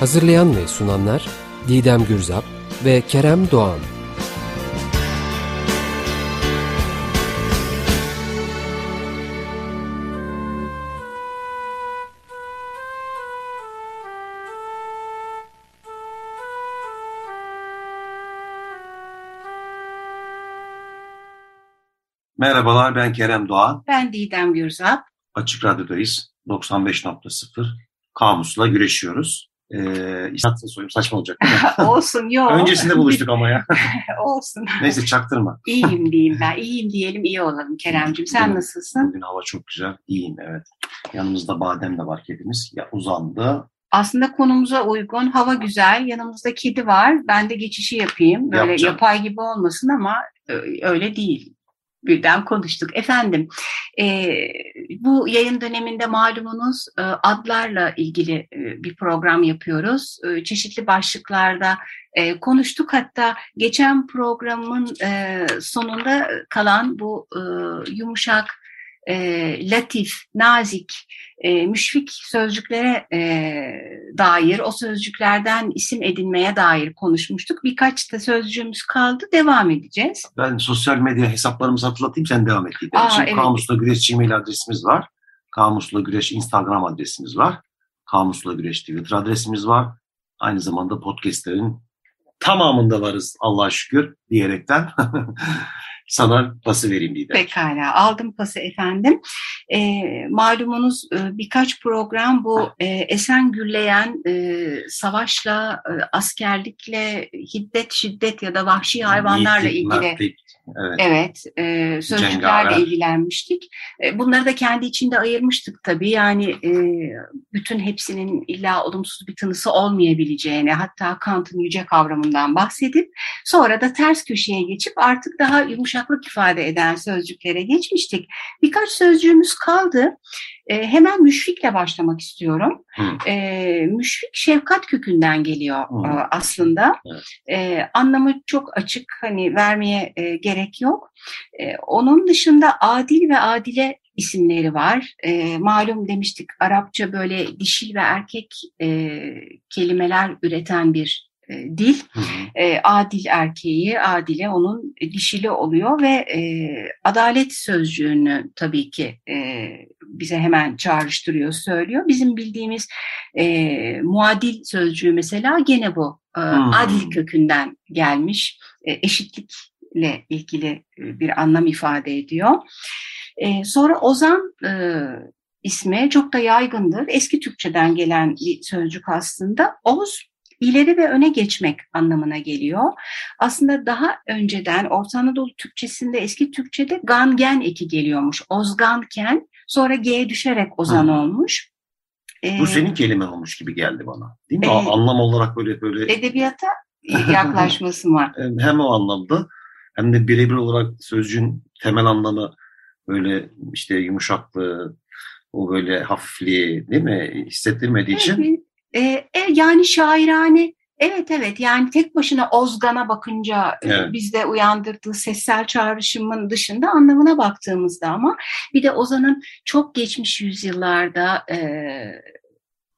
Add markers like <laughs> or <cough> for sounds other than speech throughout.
Hazırlayan ve sunanlar Didem Gürzap ve Kerem Doğan. Merhabalar ben Kerem Doğan. Ben Didem Gürzap. Açık Radyo'dayız. 95.0 Kamusla güreşiyoruz. Ee, soyum saçma olacak <laughs> Olsun yok. Öncesinde buluştuk ama ya. <laughs> Olsun. Neyse çaktırma. İyiyim diyeyim ben. İyiyim diyelim iyi olalım Kerem'cim. Sen bugün, nasılsın? Bugün hava çok güzel. İyiyim evet. Yanımızda badem de var kedimiz. Ya uzandı. Aslında konumuza uygun. Hava güzel. Yanımızda kedi var. Ben de geçişi yapayım. Böyle Yapacağım. yapay gibi olmasın ama öyle değil birden konuştuk. Efendim e, bu yayın döneminde malumunuz e, adlarla ilgili e, bir program yapıyoruz. E, çeşitli başlıklarda e, konuştuk. Hatta geçen programın e, sonunda kalan bu e, yumuşak, e, latif, nazik, e, müşfik sözcüklere e, dair, o sözcüklerden isim edinmeye dair konuşmuştuk. Birkaç da sözcüğümüz kaldı, devam edeceğiz. Ben sosyal medya hesaplarımızı hatırlatayım, sen devam et. Aa, Şimdi evet. Kamusla Güreş Gmail adresimiz var. Kamusla Güreş Instagram adresimiz var. Kamusla Güreş Twitter adresimiz var. Aynı zamanda podcastlerin tamamında varız Allah'a şükür diyerekten <laughs> sana pası vereyim diye. Pekala aldım pası efendim. E, malumunuz e, birkaç program bu e, esen gürleyen e, savaşla, e, askerlikle, hiddet, şiddet ya da vahşi hayvanlarla ilgili Evet. Evet, e, sözcüklerle ilgilenmiştik. E, bunları da kendi içinde ayırmıştık tabii. Yani e, bütün hepsinin illa olumsuz bir tınısı olmayabileceğini, hatta Kant'ın yüce kavramından bahsedip sonra da ters köşeye geçip artık daha yumuşaklık ifade eden sözcüklere geçmiştik. Birkaç sözcüğümüz kaldı. E, hemen müşfikle başlamak istiyorum. Hı. E, müşfik şefkat kökünden geliyor Hı. e, aslında. Evet. E, anlamı çok açık, hani vermeye e, gerek yok. E, onun dışında adil ve adile isimleri var. E, malum demiştik Arapça böyle dişil ve erkek e, kelimeler üreten bir dil. Hı hı. E, adil erkeği, adile onun dişili oluyor ve e, adalet sözcüğünü tabii ki e, bize hemen çağrıştırıyor, söylüyor. Bizim bildiğimiz e, muadil sözcüğü mesela gene bu e, Hmm. adil kökünden gelmiş, e, eşitlikle ilgili e, bir anlam ifade ediyor. E, sonra Ozan e, ismi çok da yaygındır. Eski Türkçeden gelen bir sözcük aslında. Oz ileri ve öne geçmek anlamına geliyor. Aslında daha önceden Orta Anadolu Türkçesinde eski Türkçede gangen eki geliyormuş. Ozganken sonra G'ye düşerek ozan Hı. olmuş. Bu Ee, senin kelimen olmuş gibi geldi bana. Değil mi? Evet. Anlam olarak böyle böyle edebiyata <laughs> yaklaşması var. hem o anlamda hem de birebir olarak sözcüğün temel anlamı böyle işte yumuşaklığı, o böyle hafifliği değil mi hissettirmediği için Ee, e, yani şairane evet evet yani tek başına Ozgan'a bakınca e, Evet. bizde uyandırdığı sessel çağrışımın dışında anlamına baktığımızda ama bir de Ozan'ın çok geçmiş yüzyıllarda e,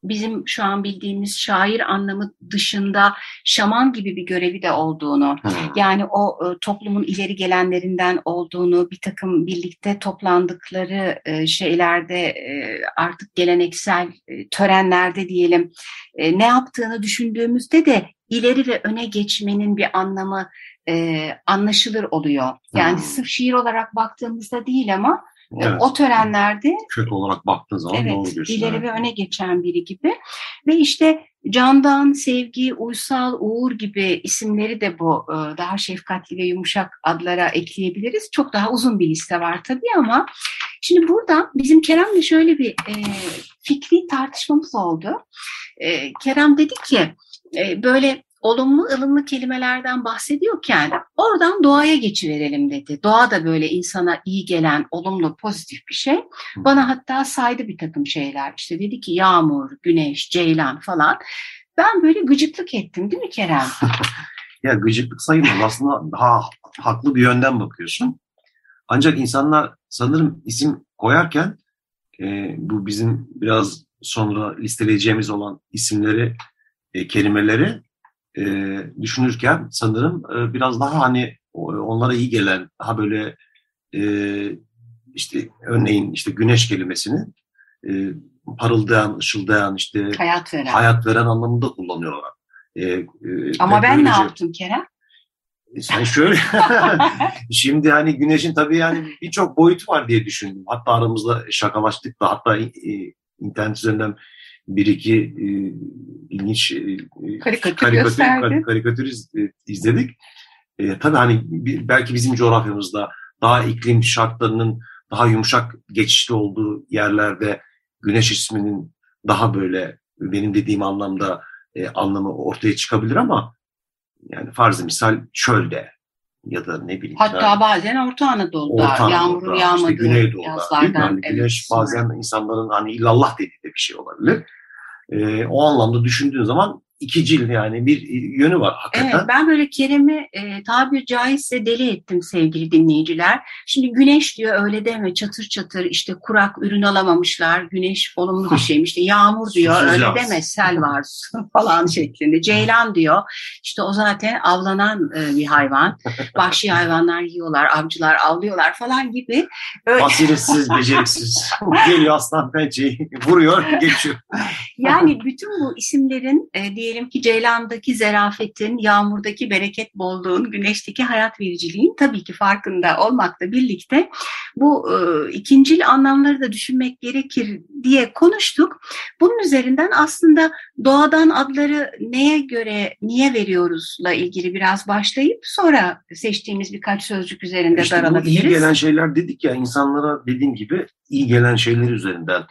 bizim şu an bildiğimiz şair anlamı dışında şaman gibi bir görevi de olduğunu. Yani o e, toplumun ileri gelenlerinden olduğunu, bir takım birlikte toplandıkları e, şeylerde e, artık geleneksel e, törenlerde diyelim e, ne yaptığını düşündüğümüzde de ileri ve öne geçmenin bir anlamı e, anlaşılır oluyor. Yani Hmm. sırf şiir olarak baktığımızda değil ama Evet. o törenlerde Kök olarak baktığın zaman doğru Evet, diyorsun. ileri evet. ve öne geçen biri gibi. Ve işte Candan, Sevgi, Uysal, Uğur gibi isimleri de bu e, daha şefkatli ve yumuşak adlara ekleyebiliriz. Çok daha uzun bir liste var tabii ama şimdi burada bizim Kerem'le şöyle bir e, fikri tartışmamız oldu. E, Kerem dedi ki e, böyle olumlu ılımlı kelimelerden bahsediyorken oradan doğaya geçiverelim dedi. Doğa da böyle insana iyi gelen olumlu pozitif bir şey. Bana hatta saydı bir takım şeyler. İşte dedi ki yağmur, güneş, ceylan falan. Ben böyle gıcıklık ettim değil mi Kerem? <laughs> ya gıcıklık sayılmaz. Aslında daha haklı bir yönden bakıyorsun. Ancak insanlar sanırım isim koyarken e, bu bizim biraz sonra listeleyeceğimiz olan isimleri, e, kelimeleri e, düşünürken sanırım e, biraz daha hani onlara iyi gelen, daha böyle e, işte örneğin işte güneş kelimesini e, parıldayan, ışıldayan, işte hayat veren, hayat veren anlamında kullanıyorlar. E, e, Ama ben böylece, ne yaptım Kerem? E, sen şöyle, <laughs> şimdi hani güneşin tabii yani birçok boyutu var diye düşündüm. Hatta aramızda şakalaştık da hatta e, internet üzerinden bir iki e, ilginç e, karikatür, karikatür, karikatür e, izledik. E, tabii hani belki bizim coğrafyamızda daha iklim şartlarının daha yumuşak geçişli olduğu yerlerde güneş isminin daha böyle benim dediğim anlamda e, anlamı ortaya çıkabilir ama yani farz misal çölde ya da ne bileyim. Hatta yani, bazen Orta Anadolu'da, Orta Anadolu'da yağmurun yağmadığı işte Güneydoğu'da, yazlardan. Yani evet, güneş bazen insanların hani illallah dediği de bir şey olabilir. E, o anlamda düşündüğün zaman ikicil yani bir yönü var hakikaten. Evet ben böyle Kerem'i e, tabir caizse deli ettim sevgili dinleyiciler. Şimdi güneş diyor öyle deme çatır çatır işte kurak ürün alamamışlar. Güneş olumlu bir <laughs> şeymiş. İşte yağmur diyor Susuz öyle deme sel var <laughs> falan şeklinde. Ceylan diyor işte o zaten avlanan e, bir hayvan. <laughs> Vahşi hayvanlar yiyorlar, avcılar avlıyorlar falan gibi. Öyle. Basiretsiz, beceriksiz. Geliyor aslan pençeyi vuruyor, geçiyor. yani bütün bu isimlerin e, diye diyelim ki Ceylan'daki zerafetin, yağmurdaki bereket bolluğun, güneşteki hayat vericiliğin tabii ki farkında olmakla birlikte bu e, ikincil anlamları da düşünmek gerekir diye konuştuk. Bunun üzerinden aslında doğadan adları neye göre, niye veriyoruzla ilgili biraz başlayıp sonra seçtiğimiz birkaç sözcük üzerinde işte daralabiliriz. İyi gelen şeyler dedik ya insanlara dediğim gibi iyi gelen şeyler üzerinden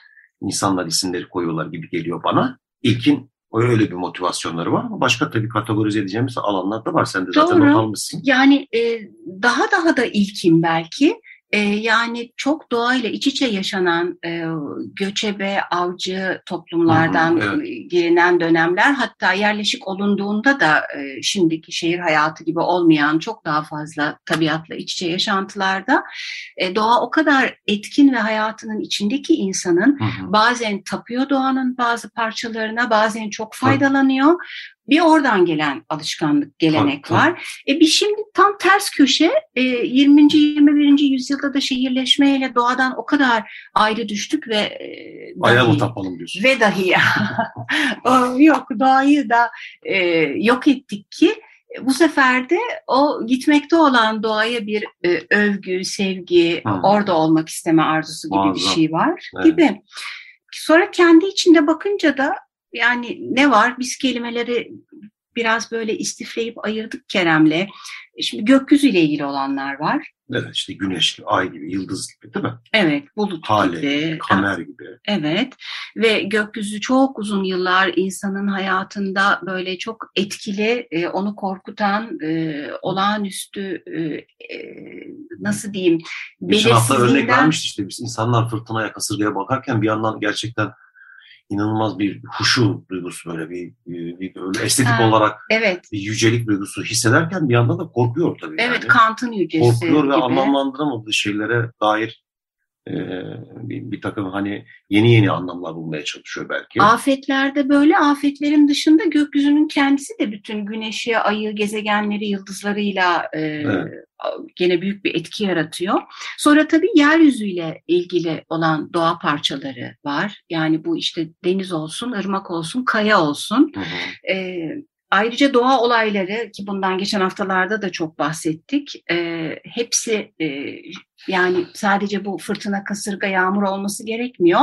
insanlar isimleri koyuyorlar gibi geliyor bana. İlkin Öyle bir motivasyonları var ama başka tabii kategorize edeceğimiz alanlar da var. Sen de zaten Doğru. not almışsın. Yani e, daha daha da ilkin belki. E, yani çok doğayla iç içe yaşanan e, göçebe, avcı toplumlardan hı hı, evet. girinen dönemler hatta yerleşik olunduğunda da e, şimdiki şehir hayatı gibi olmayan çok daha fazla tabiatla iç içe yaşantılarda e, doğa o kadar etkin ve hayatının içindeki insanın hı hı. bazen tapıyor doğanın bazı parçalarına bazen çok faydalanıyor. Bir oradan gelen alışkanlık, gelenek tabii, var. Tabii. E bir şimdi tam ters köşe e, 20. 21. yüzyılda da şehirleşmeyle doğadan o kadar ayrı düştük ve e, mı tapalım diyorsun? Ve dahi <laughs> yok doğayı da e, yok ettik ki e, bu sefer de o gitmekte olan doğaya bir e, övgü, sevgi, hmm. orada olmak isteme arzusu gibi Muazzam. bir şey var evet. gibi. Sonra kendi içinde bakınca da yani ne var? Biz kelimeleri biraz böyle istifleyip ayırdık Kerem'le. E, şimdi gökyüzüyle ilgili olanlar var. Evet işte güneş ay gibi, yıldız gibi değil mi? Evet, bulut Hale, gibi. kamer gibi. Evet ve gökyüzü çok uzun yıllar insanın hayatında böyle çok etkili, e, onu korkutan, e, olağanüstü nasıl diyeyim Geçen hafta örnek vermişti işte biz insanlar fırtınaya, kasırgaya bakarken bir yandan gerçekten inanılmaz bir huşu duygusu böyle bir, bir, bir böyle estetik ha, olarak evet. bir yücelik duygusu hissederken bir yandan da korkuyor tabii. Evet yani. Kant'ın yücesi Korkuyor gibi. ve anlamlandıramadığı şeylere dair e, bir, bir takım hani yeni yeni anlamlar bulmaya çalışıyor belki. Afetlerde böyle afetlerin dışında gökyüzünün kendisi de bütün güneşi, ayı, gezegenleri, yıldızlarıyla e, evet gene büyük bir etki yaratıyor. Sonra tabii yeryüzüyle ilgili olan doğa parçaları var. Yani bu işte deniz olsun, ırmak olsun, kaya olsun. Hı hı. E, Ayrıca doğa olayları ki bundan geçen haftalarda da çok bahsettik. E, hepsi e, yani sadece bu fırtına, kasırga, yağmur olması gerekmiyor.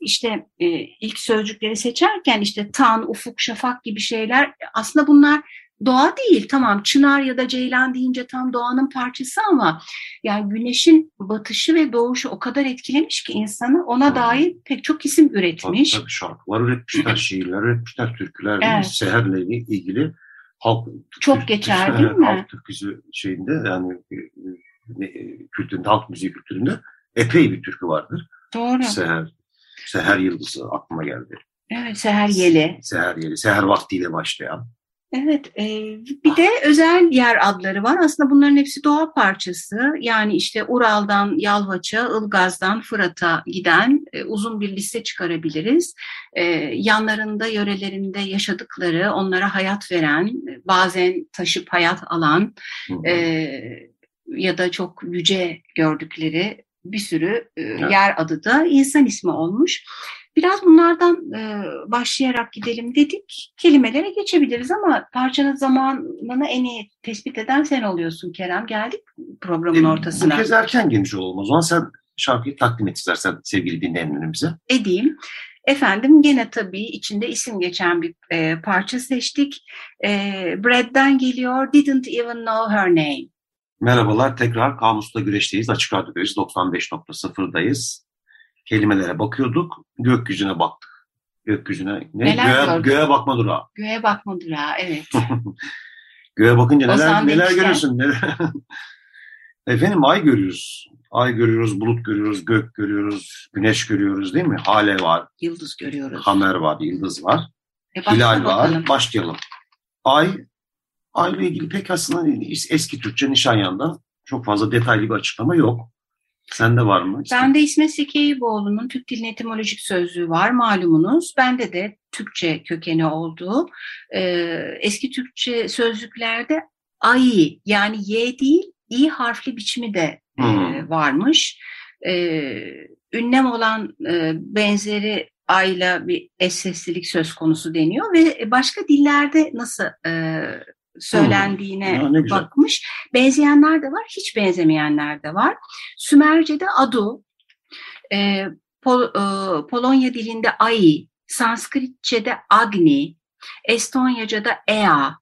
İşte e, ilk sözcükleri seçerken işte tan, ufuk, şafak gibi şeyler aslında bunlar doğa değil tamam çınar ya da ceylan deyince tam doğanın parçası ama yani güneşin batışı ve doğuşu o kadar etkilemiş ki insanı ona hmm. dair pek çok isim üretmiş. Tabii, tabii şarkılar üretmişler, <clears throat> şiirler üretmişler, türküler evet. seherle ilgili halk çok geçer <laughs> değil mi? Halk türküsü şeyinde yani e, e, kültüründe, halk müziği kültüründe epey bir türkü vardır. Doğru. Seher, Seher Yıldızı aklıma geldi. Evet, Seher Yeli. Seher Yeli, Seher vaktiyle başlayan. Evet, e, bir de özel yer adları var. Aslında bunların hepsi doğa parçası. Yani işte Ural'dan Yalvaç'a, Ilgaz'dan Fırat'a giden e, uzun bir liste çıkarabiliriz. E, yanlarında, yörelerinde yaşadıkları, onlara hayat veren, bazen taşıp hayat alan e, ya da çok yüce gördükleri bir sürü e, yer adı da insan ismi olmuş. Biraz bunlardan e, başlayarak gidelim dedik. Kelimelere geçebiliriz ama parçanın zamanını en iyi tespit eden sen oluyorsun Kerem. Geldik programın e, ortasına. Bu kez erken gelmiş olalım. O zaman sen şarkıyı takdim et istersen sevgili dinleyenlerimize. Edeyim. Efendim gene tabii içinde isim geçen bir e, parça seçtik. E, Brad'den geliyor Didn't Even Know Her Name. Merhabalar tekrar Kamus'ta Güreş'teyiz. Açık Radyo'dayız. 95.0'dayız kelimelere bakıyorduk, gökyüzüne baktık. Gökyüzüne, ne? Neler göğe, göğe bakma durağı. Göğe bakma durağı, evet. <laughs> göğe bakınca neler, neler görüyorsun? Neler? <laughs> Efendim ay görüyoruz. Ay görüyoruz, bulut görüyoruz, gök görüyoruz, güneş görüyoruz değil mi? Hale var. Yıldız görüyoruz. Kamer var, yıldız var. E Hilal var. Başlayalım. Ay, ayla ilgili pek aslında eski Türkçe Nişanyan'da çok fazla detaylı bir açıklama yok. Sende var mı? Bende İsmet Sekeyboğlu'nun Türk Dilinin Etimolojik Sözlüğü var malumunuz. Bende de Türkçe kökeni olduğu e, eski Türkçe sözlüklerde ay yani y değil i harfli biçimi de e, varmış. E, ünlem olan e, benzeri ayla bir eş seslilik söz konusu deniyor ve başka dillerde nasıl e, söylendiğine hmm. bakmış. Benzeyenler de var, hiç benzemeyenler de var. Sümerce'de adu, e, Pol, e, Polonya dilinde ai, Sanskritçe'de agni, Estonyaca'da ea.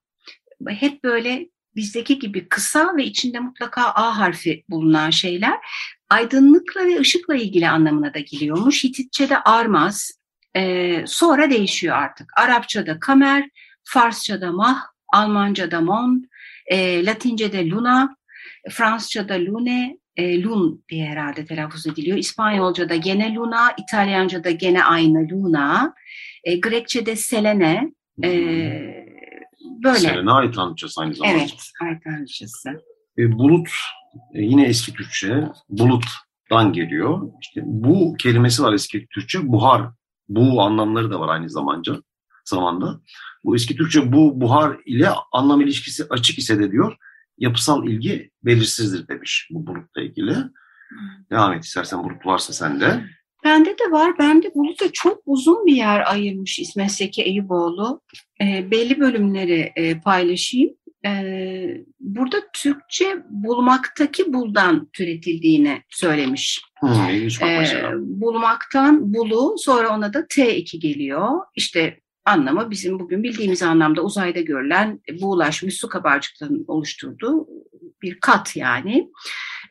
Hep böyle bizdeki gibi kısa ve içinde mutlaka A harfi bulunan şeyler aydınlıkla ve ışıkla ilgili anlamına da geliyormuş. Hititçe'de armaz, e, sonra değişiyor artık. Arapça'da kamer, Farsça'da mah, Almanca'da mon, e, Latince'de luna, Fransızca'da lune, e, lun diye herhalde telaffuz ediliyor. İspanyolca'da gene luna, İtalyanca'da gene aynı luna, e, Grekçe'de selene, e, böyle. Selene ait tanrıçası aynı zamanda. Evet, ait tanrıçası. E, bulut, e, yine eski Türkçe, buluttan geliyor. İşte bu kelimesi var eski Türkçe, buhar. Bu anlamları da var aynı zamanda zamanda. Bu eski Türkçe bu buhar ile anlam ilişkisi açık ise de diyor yapısal ilgi belirsizdir demiş bu bulutla ilgili. Devam et istersen bulut varsa sende. Bende de var. Bende buluta çok uzun bir yer ayırmış İsmet Seki Eyüboğlu. E, belli bölümleri e, paylaşayım. E, burada Türkçe bulmaktaki buldan türetildiğini söylemiş. Hmm, e, bulmaktan bulu sonra ona da T2 geliyor. İşte anlamı bizim bugün bildiğimiz anlamda uzayda görülen buğulaşmış su kabarcıklarının oluşturduğu bir kat yani.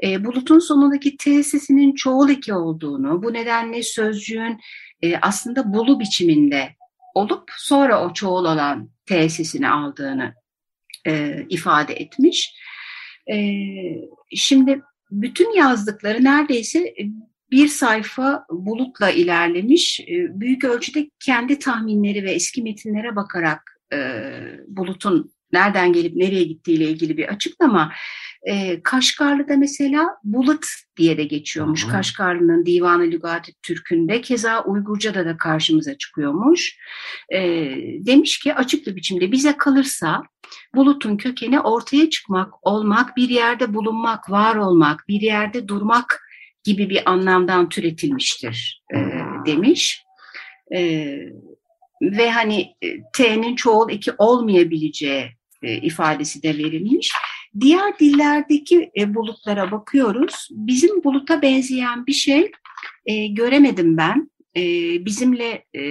E, bulutun sonundaki T sesinin çoğul eki olduğunu, bu nedenle sözcüğün e, aslında bulu biçiminde olup sonra o çoğul olan T sesini aldığını e, ifade etmiş. E, şimdi bütün yazdıkları neredeyse bir sayfa bulutla ilerlemiş. Ee, büyük ölçüde kendi tahminleri ve eski metinlere bakarak e, bulutun nereden gelip nereye gittiğiyle ilgili bir açıklama. E, Kaşgarlı'da mesela bulut diye de geçiyormuş. Hı hı. Kaşgarlı'nın Divanı Lügati Türk'ünde keza Uygurca'da da karşımıza çıkıyormuş. E, demiş ki açık bir biçimde bize kalırsa bulutun kökeni ortaya çıkmak, olmak, bir yerde bulunmak, var olmak, bir yerde durmak gibi bir anlamdan türetilmiştir e, demiş. E, ve hani e, T'nin çoğul eki olmayabileceği e, ifadesi de verilmiş. Diğer dillerdeki e, bulutlara bakıyoruz. Bizim buluta benzeyen bir şey e, göremedim ben. E, bizimle e,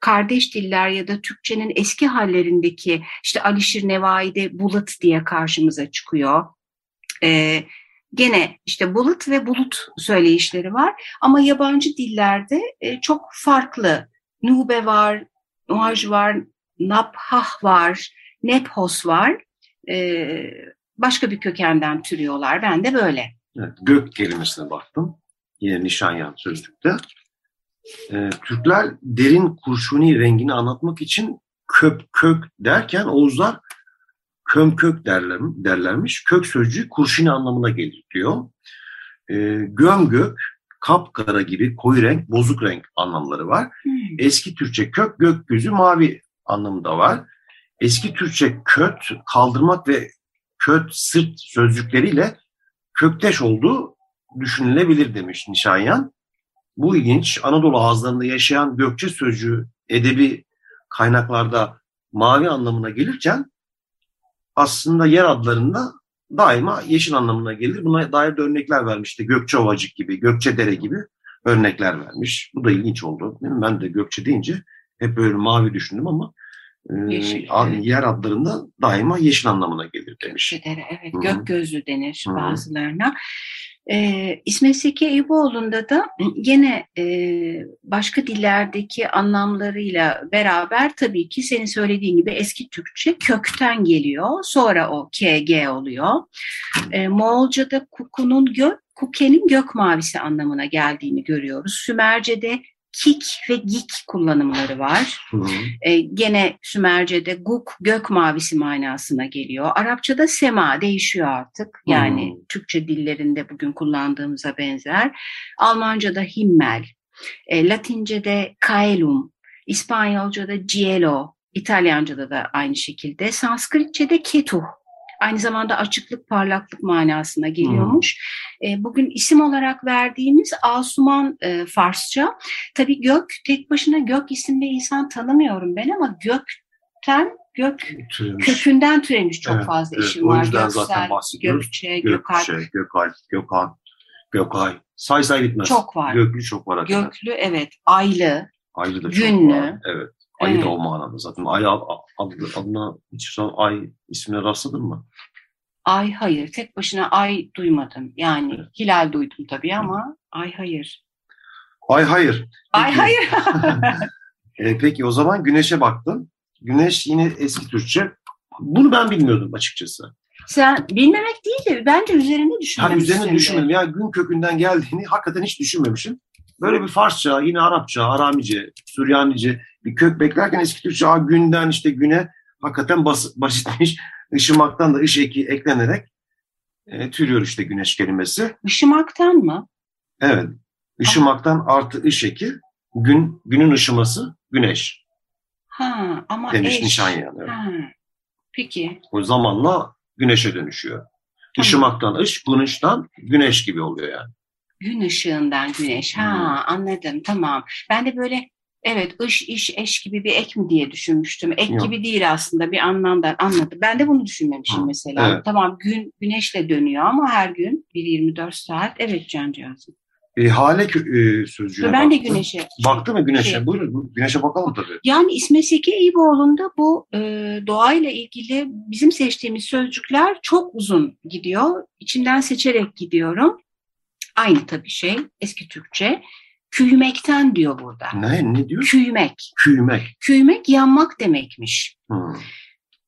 kardeş diller ya da Türkçenin eski hallerindeki işte Alişir Nevai'de bulut diye karşımıza çıkıyor. E, gene işte bulut ve bulut söyleyişleri var ama yabancı dillerde e, çok farklı. Nube var, Nuaj var, Naphah var, Nephos var. E, başka bir kökenden türüyorlar. Ben de böyle. Evet, gök kelimesine baktım. Yine Nişanyan sözlükte. E, Türkler derin kurşuni rengini anlatmak için köp kök derken Oğuzlar köm kök derler, derlermiş. Kök sözcüğü kurşuni anlamına gelir diyor. E, göm gök, kapkara gibi koyu renk, bozuk renk anlamları var. Hmm. Eski Türkçe kök, gökyüzü mavi anlamında var. Eski Türkçe köt, kaldırmak ve köt, sırt sözcükleriyle kökteş olduğu düşünülebilir demiş Nişanyan. Bu ilginç. Anadolu ağızlarında yaşayan Gökçe sözcüğü edebi kaynaklarda mavi anlamına gelirken aslında yer adlarında daima yeşil anlamına gelir. Buna dair de örnekler vermişti. Gökçe Ovacık gibi, Gökçe Dere gibi örnekler vermiş. Bu da ilginç oldu. Ben de Gökçe deyince hep böyle mavi düşündüm ama Yeşil, evet. yer adlarında daima yeşil anlamına gelir demiş. Dere, evet, Hı-hı. gök gözlü denir Hı-hı. bazılarına. Ee, İsmet Seki Eyüboğlu'nda da yine e, başka dillerdeki anlamlarıyla beraber tabii ki senin söylediğin gibi eski Türkçe kökten geliyor. Sonra o KG oluyor. E, Moğolca'da kukunun gök, kukenin gök mavisi anlamına geldiğini görüyoruz. Sümerce'de kik ve gik kullanımları var. Hı hı. E, gene Sümerce'de guk gök mavisi manasına geliyor. Arapçada sema değişiyor artık. Yani hı. Türkçe dillerinde bugün kullandığımıza benzer. Almanca'da himmel, e, Latince'de kaelum, İspanyolca'da cielo, İtalyanca'da da aynı şekilde. Sanskritçe'de ketuh aynı zamanda açıklık, parlaklık manasına geliyormuş. Hmm. bugün isim olarak verdiğimiz Asuman e, Farsça. Tabii gök, tek başına gök isimli insan tanımıyorum ben ama gökten gök türemiş. kökünden türemiş çok evet, fazla evet, isim var. Göksel, zaten bahsediyoruz. Gökçe, Gökalp. Gökçe, Gökalp, Gökhan, Gökay. Say say bitmez. Çok var. Göklü çok var. Hakikaten. Göklü evet. Aylı. Aylı da günlü. çok var. Evet. Ayı evet. da o manada zaten. Ay adlı, adına hiç son ay ismine rastladın mı? Ay hayır. Tek başına ay duymadım. Yani evet. hilal duydum tabii ama evet. ay hayır. Ay hayır. Peki. Ay hayır. <laughs> e, peki o zaman güneşe baktın. Güneş yine eski Türkçe. Bunu ben bilmiyordum açıkçası. Sen bilmemek değil de bence üzerinde düşünmemişsin. Hani üzerine düşünmedim. Yani gün kökünden geldiğini hakikaten hiç düşünmemişim. Böyle bir Farsça, yine Arapça, Aramice, Süryanice bir kök beklerken eski Türkçe günden işte güne hakikaten bas, <laughs> basitmiş. Işımaktan da ış eki eklenerek e, türüyor işte güneş kelimesi. Işımaktan mı? Evet. Işımaktan artı ış eki gün günün ışıması güneş. Ha ama demiş eş. Nişanyan. Evet. Ha. Peki. O zamanla güneşe dönüşüyor. Tamam. Işımaktan ış, güneşten güneş gibi oluyor yani. Gün ışığından güneş. Ha hmm. anladım tamam. Ben de böyle evet ış iş eş gibi bir ek mi diye düşünmüştüm. Ek Yok. gibi değil aslında bir anlamdan anladım. Ben de bunu düşünmemişim mesela. Evet. Tamam gün güneşle dönüyor ama her gün 1-24 saat evet cancağızım. E, hale e, sözcüğüne Ben baktım. de güneşe. Baktı mı güneşe? Şey, Buyurun güneşe bakalım tabii. Yani İsmet Seki Eyüboğlu'nda bu e, doğayla ilgili bizim seçtiğimiz sözcükler çok uzun gidiyor. İçinden seçerek gidiyorum. Aynı tabii şey eski Türkçe. Küymekten diyor burada. Ne, ne diyor? Küymek. Küymek. Küymek yanmak demekmiş. Hmm.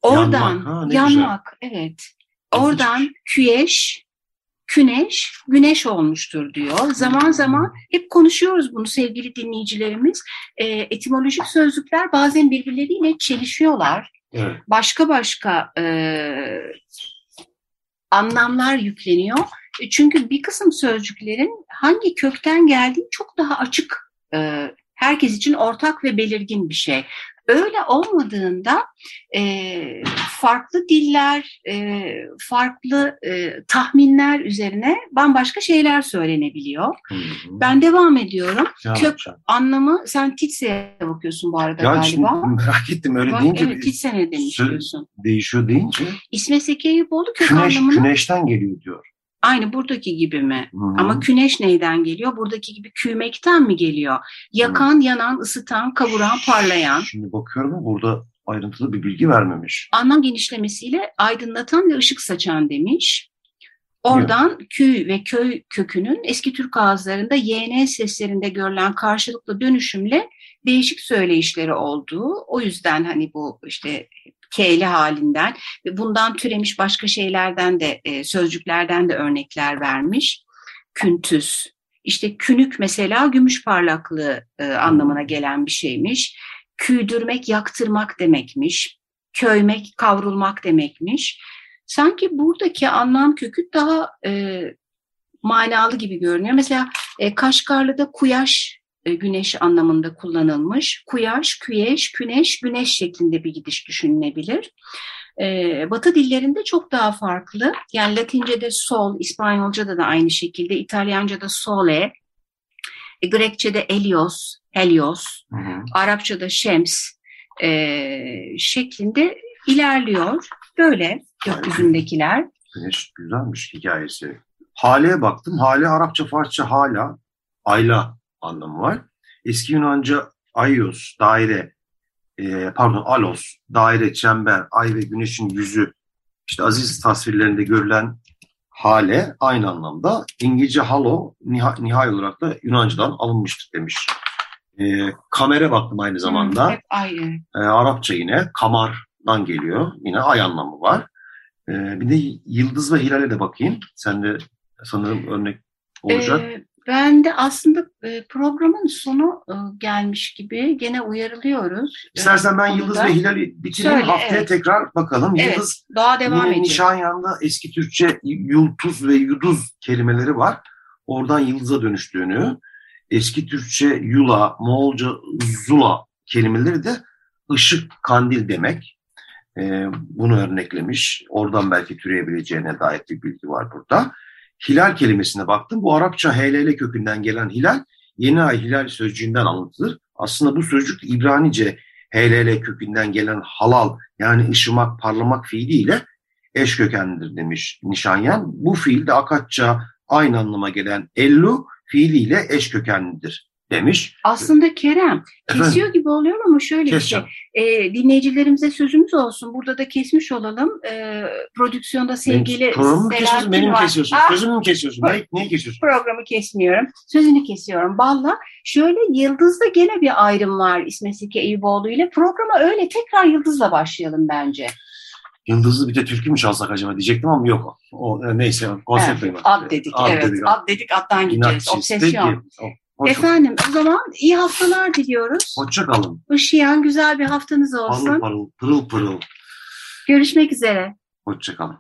Oradan yanmak, ha, yanmak evet. Oradan küyeş, güneş, güneş olmuştur diyor. Zaman zaman hep konuşuyoruz bunu sevgili dinleyicilerimiz. E, etimolojik sözlükler bazen birbirleriyle çelişiyorlar. Evet. Başka başka e, anlamlar yükleniyor. E, çünkü bir kısım sözcüklerin hangi kökten geldiği çok daha açık, e, herkes için ortak ve belirgin bir şey. Öyle olmadığında e, farklı diller, e, farklı e, tahminler üzerine bambaşka şeyler söylenebiliyor. Hı hı. Ben devam ediyorum. Ne kök- yapacağım? Anlamı, sen Titse'ye bakıyorsun bu arada Ya şimdi galiba. <laughs> merak ettim öyle Bak, deyince evet, Titse ne demiş diyorsun. değişiyor deyince İsmet Zeki Eyüboğlu kök güneş, anlamını güneşten geliyor diyor. Aynı buradaki gibi mi? Hı. Ama güneş neyden geliyor? Buradaki gibi küymekten mi geliyor? Yakan, yanan, ısıtan, kavuran, parlayan. Şimdi bakıyorum burada ayrıntılı bir bilgi vermemiş. Anlam genişlemesiyle aydınlatan ve ışık saçan demiş. Oradan küy ve köy kökünün eski Türk ağızlarında YN seslerinde görülen karşılıklı dönüşümle değişik söyleyişleri olduğu. O yüzden hani bu işte K'li halinden ve bundan türemiş başka şeylerden de e, sözcüklerden de örnekler vermiş. Küntüz. İşte künük mesela gümüş parlaklığı e, anlamına gelen bir şeymiş. Küydürmek, yaktırmak demekmiş. Köymek, kavrulmak demekmiş. Sanki buradaki anlam kökü daha e, manalı gibi görünüyor. Mesela e, Kaşgarlı'da kuyaş e, güneş anlamında kullanılmış. Kuyaş, küyeş, güneş, güneş şeklinde bir gidiş düşünülebilir. E, Batı dillerinde çok daha farklı. Yani Latince'de sol, İspanyolca'da da aynı şekilde, İtalyanca'da sole, e, Grekçe'de elios, helios, Hı hı. Arapçada şems e, şeklinde ilerliyor. Böyle gökyüzündekiler. Güneş güzelmiş hikayesi. Hale'ye baktım. Hale Arapça, Farsça hala, ayla anlamı var. Eski Yunanca ayos, daire, e, pardon alos, daire, çember, ay ve güneşin yüzü, işte aziz tasvirlerinde görülen hale aynı anlamda. İngilizce halo, niha, nihai olarak da Yunanca'dan alınmıştır demiş. E, kamera baktım aynı zamanda. Hı, hep ayrı. E, Arapça yine kamardan geliyor. Yine ay anlamı var. E, bir de yıldız ve hilale de bakayım. Sen de sanırım örnek olacak. Ee, ben de aslında e, programın sonu e, gelmiş gibi gene uyarılıyoruz. İstersen ben Ee, yıldız ve hilali bitireyim. Söyle, Haftaya evet. tekrar bakalım. Evet, Yıldız Daha devam ediyor. Nişanyan'da eski Türkçe yultuz ve yuduz kelimeleri var. Oradan yıldıza dönüştüğünü. Eski Türkçe yula, Moğolca zula kelimeleri de ışık, kandil demek. Ee, bunu örneklemiş. Oradan belki türeyebileceğine dair bir bilgi var burada. Hilal kelimesine baktım. Bu Arapça HLL kökünden gelen hilal, yeni ay hilal sözcüğünden alıntıdır. Aslında bu sözcük İbranice HLL kökünden gelen halal yani ışımak, parlamak fiiliyle eş kökenlidir demiş Nişanyan. Bu fiil de Akatça aynı anlama gelen ellu fiiliyle eş kökenlidir demiş. Aslında Kerem Efendim? kesiyor gibi oluyor ama şöyle bir şey. Keseceğim. E, dinleyicilerimize sözümüz olsun. Burada da kesmiş olalım. E, prodüksiyonda sevgili Benim programımı mı kesiyorsun, Selahattin beni mi var. kesiyorsun? Ah, Sözümü mü kesiyorsun? Ne, neyi kesiyorsun? programı kesmiyorum. Sözünü kesiyorum. Valla şöyle Yıldız'da gene bir ayrım var İsmet Zeki Eyüboğlu ile. Programa öyle tekrar Yıldız'la başlayalım bence. Yıldızlı bir de türkü mü çalsak acaba diyecektim ama yok. O, e, neyse konsept Evet, ad dedik. evet. Ad dedik attan gideceğiz. İnatçıyız. Obsesyon. Peki. Hoş- Efendim o zaman iyi haftalar diliyoruz. Hoşça kalın. Işıyan güzel bir haftanız olsun. Parıl parıl, pırıl pırıl. Görüşmek üzere. Hoşça kalın.